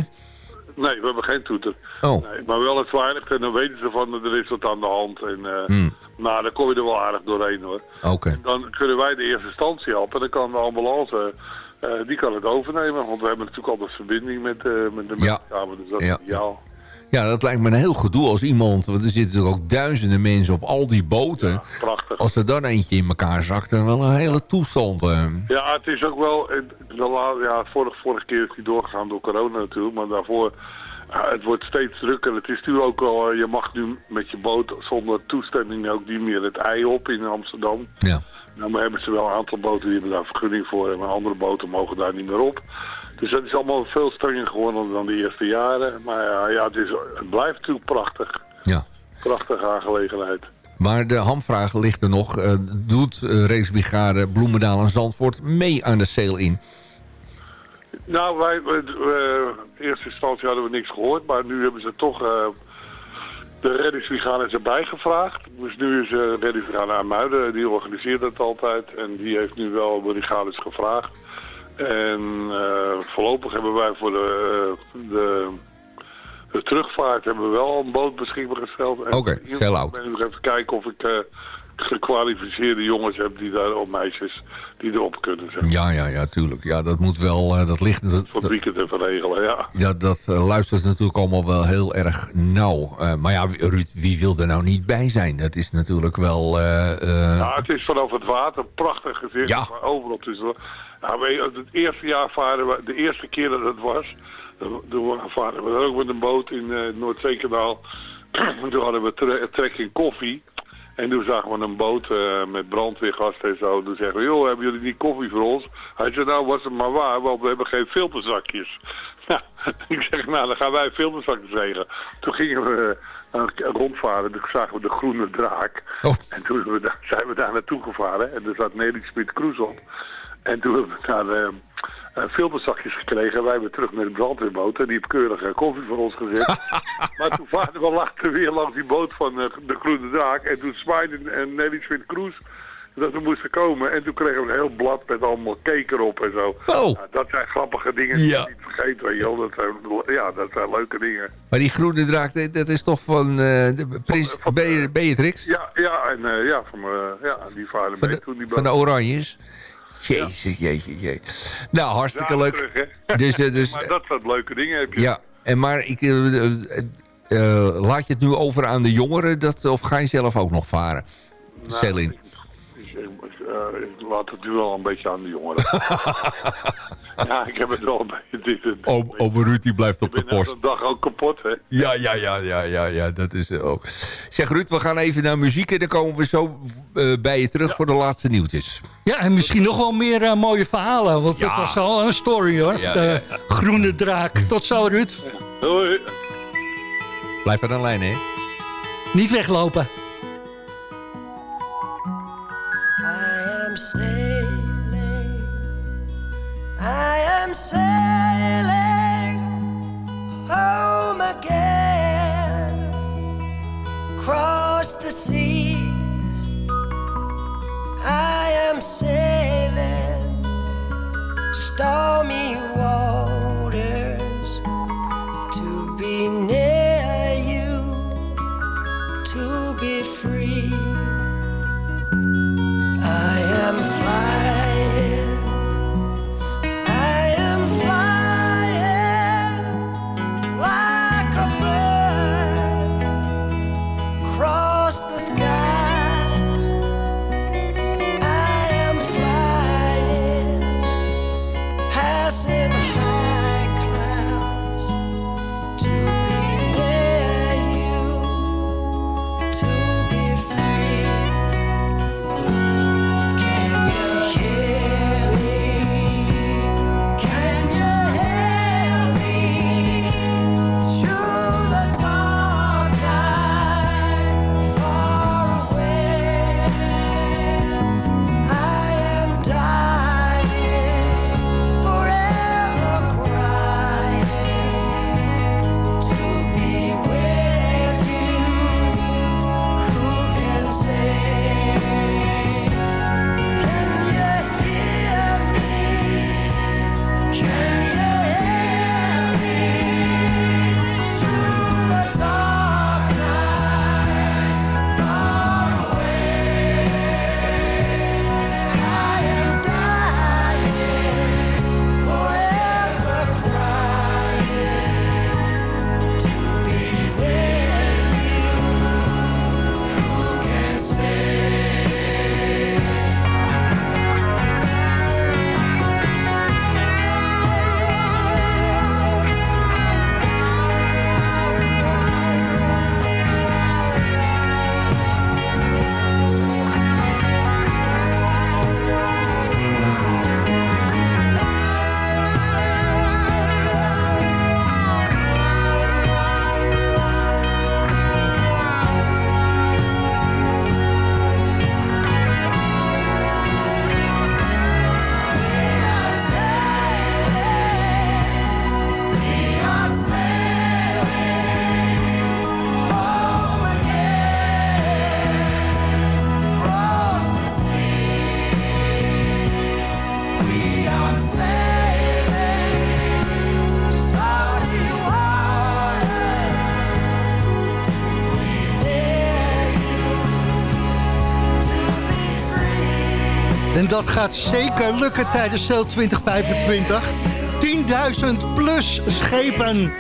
Nee, we hebben geen toeter. Oh. Nee, maar wel het zwaailicht en dan weten ze van er is wat aan de hand. En, eh, Hmm. Nou, dan kom je er wel aardig doorheen hoor. Oké. Dan kunnen wij de eerste instantie helpen. Dan kan de ambulance, eh, die kan het overnemen. Want we hebben natuurlijk altijd verbinding met, met de Ja. meldkamer. Dus dat Ja. is ideaal. Ja, dat lijkt me een heel gedoe als iemand... want er zitten natuurlijk ook duizenden mensen op al die boten. prachtig. Als er dan eentje in elkaar zakt, dan wel een hele toestand. eh. Ja, het is ook wel... eh, De, ja, vorige, vorige keer is die doorgegaan door corona natuurlijk. Maar daarvoor... ja, het wordt steeds drukker. Het is natuurlijk ook al... eh, Je mag nu met je boot zonder toestemming ook niet meer het ei op in Amsterdam. Ja. Nou, maar hebben ze wel een aantal boten die hebben daar vergunning voor. Maar andere boten mogen daar niet meer op. Dus dat is allemaal veel strenger geworden dan de eerste jaren. Maar ja, ja het, is, het blijft natuurlijk prachtig. Ja. Prachtige aangelegenheid. Maar de hamvraag ligt er nog. Eh, doet uh, Racebrigade Bloemendaal en Zandvoort mee aan de sail in? Nou, wij, eh, in eerste instantie hadden we niks gehoord, maar nu hebben ze toch eh, de reddingsbrigade is erbij gevraagd. Dus nu is de reddingsbrigade aan Muiden, die organiseert dat altijd en die heeft nu wel brigades gevraagd. En eh, voorlopig hebben wij voor de, de, de terugvaart hebben we wel een boot beschikbaar gesteld. En Oké, sail out. Ik ben even kijken of ik eh, gekwalificeerde jongens heb die daar, of meisjes, die erop kunnen. Zeg. Ja, ja, ja, tuurlijk. Ja, dat moet wel, uh, dat ligt... Dat, Voor weekend even regelen, ja. Ja, dat uh, luistert natuurlijk allemaal wel heel erg nauw. Uh, maar ja, Ruud, wie wil er nou niet bij zijn? Dat is natuurlijk wel... Ja, het is vanaf het water prachtig gezicht. Ja. Maar overal tussen. Nou, weet je, het eerste jaar varen we, de eerste keer dat het was, toen varen we ook met een boot in het Noordzeekanaal. [clears throat] toen hadden we tre trekking koffie. En toen zagen we een boot uh, met brandweergasten en zo. Toen zeggen we, joh, hebben jullie niet koffie voor ons? Hij zei, nou was het maar waar, want we hebben geen filterzakjes. [laughs] Nou, ik zeg, nou dan gaan wij filterzakjes regelen. Toen gingen we uh, rondvaren, toen zagen we de groene draak. Oh. En toen zijn we daar naartoe gevaren en er zat Nelly Smit Kroes op. En toen hebben we daar uh, uh, filterzakjes gekregen. En wij weer terug met de brandweerboot. En die heeft keurig uh, koffie voor ons gezet. [laughs] maar toen vaarden we later weer langs die boot van uh, de Groene Draak. En toen zwaaide en Nelly Smit Kroes dat we moesten komen. En toen kregen we een heel blad met allemaal cake erop en zo. Oh. Nou, dat zijn grappige dingen die Ja. je niet vergeten. Weet je wel. Dat zijn, ja, dat zijn leuke dingen. Maar die groene draak, dat- is toch van eh, de prins Be- Beatrix? Ja, ja, en eh, ja, van, eh, ja, die Van mee de, toen die van de Oranjes? Jezus, jeetje, jeetje. Nou, hartstikke leuk. terug, dus, eh, dus, maar dat soort leuke dingen heb je. ja, en maar ik, eh, eh, eh, laat je het nu over aan de jongeren? Dat, of ga je zelf ook nog varen? Nou. Ik, ik, eh, ik laat het nu wel een beetje aan de jongeren. [laughs] ja, ik heb het wel een beetje... Dit, Oom, oom Ruud die blijft op de ik ben post. elke dag ook kapot, hè. Ja, ja, ja, ja, ja, ja, dat is er ook. Zeg Ruud, we gaan even naar muziek en dan komen we zo eh, bij je terug voor de laatste nieuwtjes. Ja, en misschien nog wel meer eh, mooie verhalen. Want Ja. dat was al een story hoor. Ja, de ja, groene draak. Tot zo Ruud. Hoi. Blijf aan de lijn, hè? Niet weglopen. I am. I am sailing home again. Cross the sea. I am sailing stormy waters dat gaat zeker lukken tijdens Sail 2025. 10.000 plus schepen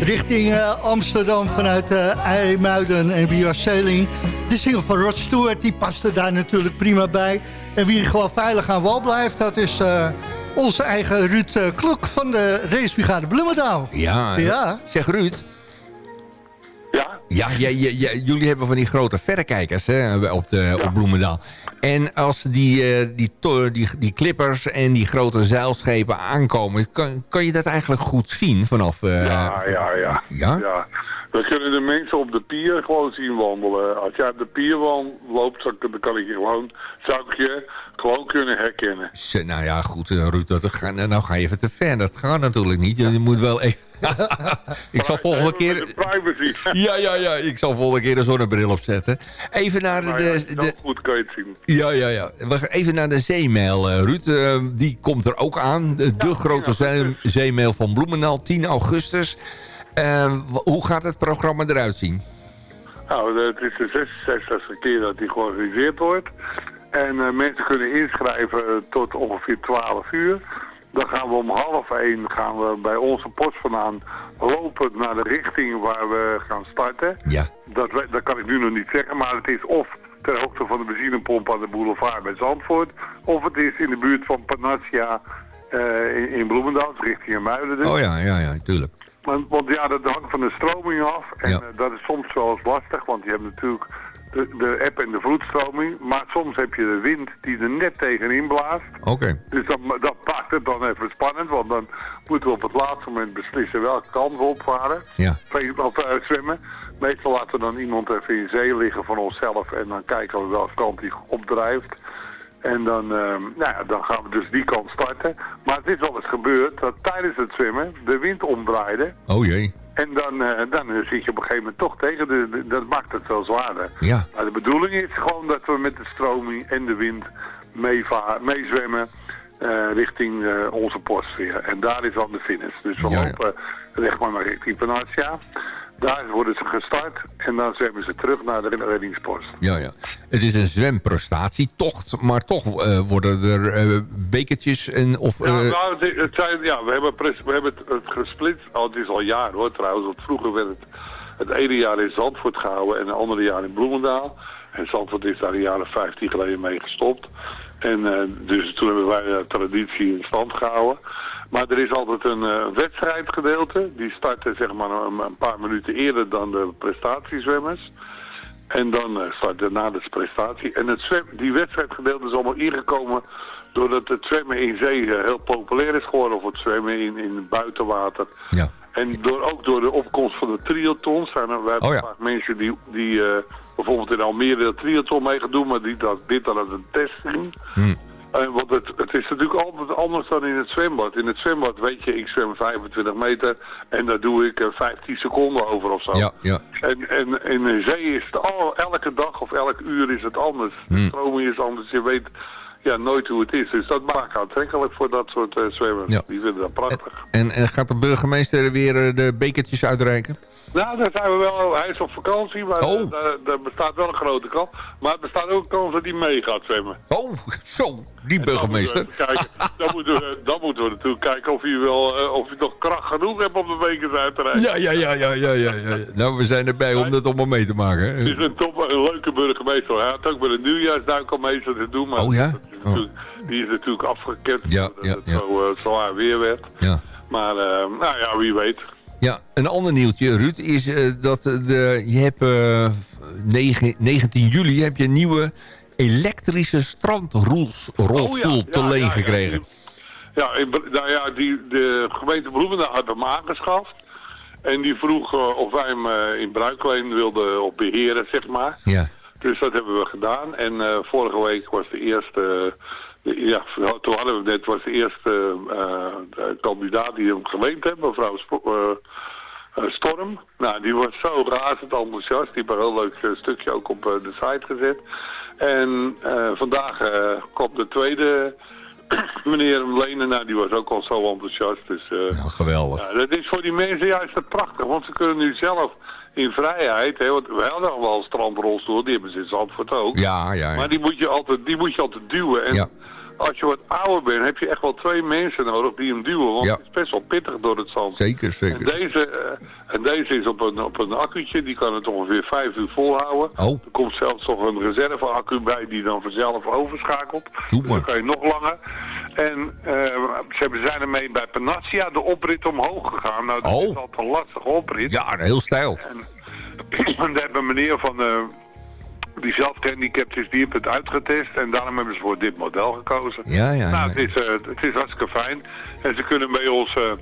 richting eh, Amsterdam vanuit eh IJmuiden en We Are Sailing. De single van Rod Stewart die paste daar natuurlijk prima bij. En wie gewoon veilig aan wal blijft, dat is eh, onze eigen Ruud Klok van de racebrigade Bloemendaal. Ja, Ja. zeg Ruud. Ja? Ja, ja, ja, ja, jullie hebben van die grote verrekijkers hè, op, de, op Bloemendaal. En als die, eh, die, die, die klippers en die grote zeilschepen aankomen... kan, kan je dat eigenlijk goed zien vanaf... eh, Ja, ja, ja. Ja? We kunnen de mensen op de pier gewoon zien wandelen. Als jij op de pier loopt, dan dan kan ik je gewoon, zou ik je gewoon kunnen herkennen. Nou ja, goed, eh, Ruud, dat ga, nou ga je even te ver. Dat gaat natuurlijk niet. Je moet wel even... [laughs] ik zal volgende keer... Privacy. [laughs] Ja, ja, ja. Ik zal volgende keer een zonnebril opzetten. Even naar Maar de... de, zo goed kan je het zien. Ja, ja, ja. Even naar de zeemail, eh, Ruud. Eh, die komt er ook aan. De, grote zee- zeemail van Bloemendaal, 10 augustus. Eh, hoe gaat het programma eruit zien? Nou, het is de 66e keer dat die georganiseerd wordt. En mensen kunnen inschrijven tot ongeveer 12 uur. Dan gaan we om half één gaan we bij onze post vandaan lopen naar de richting waar we gaan starten. Ja. Dat, dat kan ik nu nog niet zeggen, maar het is of ter hoogte van de benzinepomp aan de boulevard bij Zandvoort. Of het is in de buurt van Panacea eh, in, in Bloemendaal, richting Muiden. Dus. Oh ja, ja, ja, tuurlijk. Want, want ja, dat hangt van de stroming af. En eh, dat is soms wel eens lastig, want je hebt natuurlijk de, de eb en de vloedstroming. Maar soms heb je de wind die er net tegenin blaast. Oké. Dus dat, dat maakt het dan even spannend, want dan moeten we op het laatste moment beslissen welke kant we opvaren. Ja. Of uh, zwemmen. Meestal laten we dan iemand even in zee liggen van onszelf en dan kijken we welke kant hij opdrijft. En dan, ehm, nou ja, dan gaan we dus die kant starten. Maar het is wel eens gebeurd dat tijdens het zwemmen de wind omdraaide. Oh jee. En dan, eh, dan eh, zit je op een gegeven moment toch tegen. De, dat maakt het wel zwaarder. Ja. Maar de bedoeling is gewoon dat we met de stroming en de wind meezwemmen eh, richting onze post weer. En daar is dan de finish. Dus we Ja, ja. lopen recht maar naar richting Panatia. Daar worden ze gestart en dan zwemmen ze terug naar de reddingspost. Ja, ja. Het is een zwemprestatietocht, maar toch eh, worden er eh, bekertjes en... Of, Ja, eh, nou, het, het zijn, ja we, hebben we hebben het, het gesplitst. Oh, het is al jaren hoor trouwens. Want vroeger werd het het ene jaar in Zandvoort gehouden en het andere jaar in Bloemendaal. En Zandvoort is daar jaar of 15 geleden mee gestopt. En dus toen hebben wij de traditie in stand gehouden. Maar er is altijd een eh, wedstrijdgedeelte. Die starten zeg maar een, een paar minuten eerder dan de prestatiezwemmers. En dan eh, start daarna de prestatie. En het zwem, die wedstrijdgedeelte is allemaal ingekomen doordat het zwemmen in zee eh, heel populair is geworden. Of het zwemmen in, in buitenwater. Ja. En door, ook door de opkomst van de triathlons zijn er wij hebben Oh ja. vaak mensen die, die bijvoorbeeld in Almere de triathlon mee gaan doen, maar die dat, dit dan als een test zien. Hm. Eh, want het, het is natuurlijk altijd anders dan in het zwembad. In het zwembad weet je, ik zwem 25 meter en daar doe ik eh, 15 seconden over of zo. Ja, ja. En, en in de zee is het al, elke dag of elk uur is het anders. De Hm. stroming is anders. Je weet ja, nooit hoe het is. Dus dat maakt aantrekkelijk voor dat soort eh, zwemmers. Ja. Die vinden dat prachtig. en, en gaat de burgemeester weer eh, de bekertjes uitreiken? Nou, daar zijn we wel. Hij is op vakantie, maar Oh. eh, daar, bestaat wel een grote kans. Maar er bestaat ook een kans dat hij mee gaat zwemmen. Oh, zo, die burgemeester. Dan moeten we, even kijken. [laughs] dan, moeten we, dan moeten we natuurlijk kijken of hij, wel, of hij nog kracht genoeg hebt om de bekers uit te rijden. Ja, ja, ja, ja, ja, ja, ja. Nou, we zijn erbij om dat allemaal mee te maken. Het is een, top, een leuke burgemeester. Hij had ook met een nieuwjaarsduik al mee te doen. Maar Oh ja? Natuurlijk- Die is natuurlijk afgekend Ja, het ja. zo uh, zwaar weer werd. Ja. Maar eh, nou ja, wie weet. Ja, een ander nieuwtje, Ruud, is eh, dat de, je hebt eh, negen- 19 juli heb je een nieuwe elektrische strandrolstoel Oh te leen gekregen. Ja, in, nou ja die, de gemeente Bloemendaal had hem aangeschaft. En die vroeg of wij hem in bruikleen wilden op beheren, zeg maar. Ja. Dus dat hebben we gedaan. En eh, vorige week was de eerste... de- ja, toen hadden we net was de eerste eh, kandidaat die hem geleend heeft, mevrouw eh, eh, Storm. Nou, die was zo razend enthousiast. Die heeft een heel leuk eh, stukje ook op eh, de site gezet. En eh, vandaag eh komt de tweede [clears throat] meneer lenen. Nou, die was ook al zo enthousiast. Dus, eh, Ja, geweldig. ja, dat is voor die mensen juist prachtig, want ze kunnen nu zelf in vrijheid, hè, want we hadden al wel een strandrolstoel, die hebben ze in Zandvoort ook. Ja, ja, ja. Maar die moet je altijd, die moet je altijd duwen. En Ja. Als je wat ouder bent, heb je echt wel twee mensen nodig die hem duwen. Want Ja. het is best wel pittig door het zand. Zeker, En zeker. deze, eh, en deze is op een, op een accu'tje, die kan het ongeveer vijf uur volhouden. Oh. Er komt zelfs nog een reserveaccu bij die dan vanzelf overschakelt. Doe Dus dan kan je nog langer. En eh, ze hebben- zijn ermee bij Panacea de oprit omhoog gegaan. Nou, dat Oh. is altijd een lastige oprit. Ja, heel stijl. En [clears throat] daar hebben een meneer van... eh, die zelf gehandicapt is, die heeft het uitgetest. En daarom hebben ze voor dit model gekozen. Ja, ja, Nou, het, is, eh, het is hartstikke fijn. En ze kunnen bij ons eh,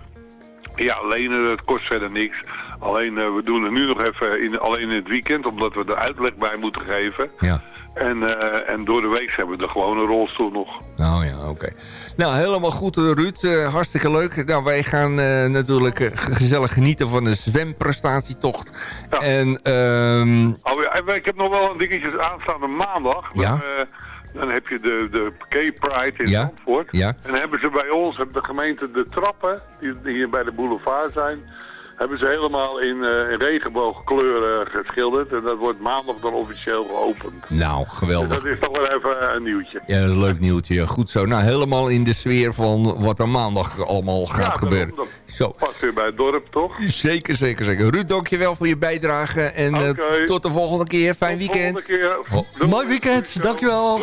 ja, lenen. Het kost verder niks. Alleen, eh, we doen het nu nog even in, alleen in het weekend. Omdat we er uitleg bij moeten geven. Ja. En, eh, en door de week hebben we de gewone rolstoel nog. Nou ja, oké. Nou, helemaal goed, eh, Ruud. Hartstikke leuk. Nou, wij gaan natuurlijk ge- gezellig genieten van de zwemprestatietocht. En, ehm, Oh, ja, en ik heb nog wel een dingetje aanstaande maandag. Ja. Dan heb je de, de Gay Pride in Ja. Zandvoort. Ja. En dan hebben ze bij ons, hebben de gemeente de trappen, die hier bij de boulevard zijn, hebben ze helemaal in, eh, in regenboogkleuren geschilderd. En dat wordt maandag dan officieel geopend. nou, Dus geweldig. dat is toch wel even een nieuwtje. Ja, dat is een leuk nieuwtje. Goed zo. Nou, helemaal in de sfeer van wat er maandag allemaal gaat Ja, gebeuren. Dat Zo. past weer bij het dorp, toch? Zeker, zeker, zeker. Ruud, dankjewel voor je bijdrage. En eh, tot de volgende keer. Fijn weekend. Volgende keer. Oh. Mooi weekend, dankjewel.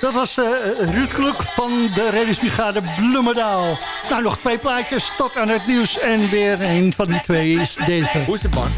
Dat was eh Ruud Kluk van de reddingsbrigade Bloemendaal. Nou, nog twee plaatjes tot aan het nieuws. En weer een van die twee is deze. Hoe is het, man?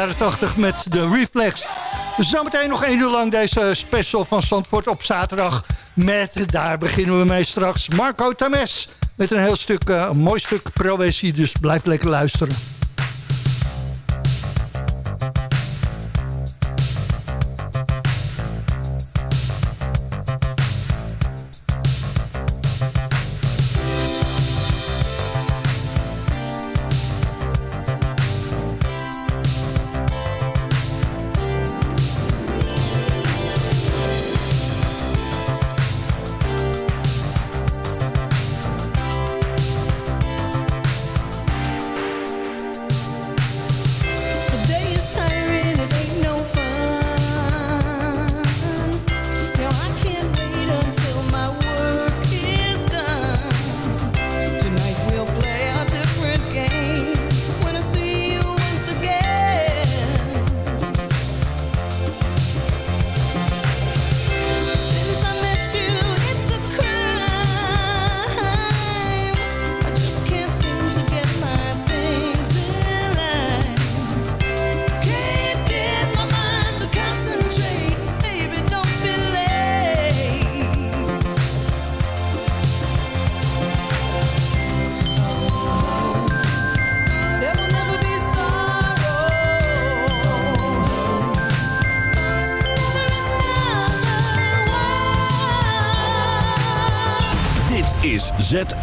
Jaren 80 met de Reflex. Zometeen nog één uur lang deze special van Zandvoort op zaterdag. Met, daar beginnen we mee straks, Marco Tames. Met een heel stuk, eh, een mooi stuk proëzie, dus blijf lekker luisteren.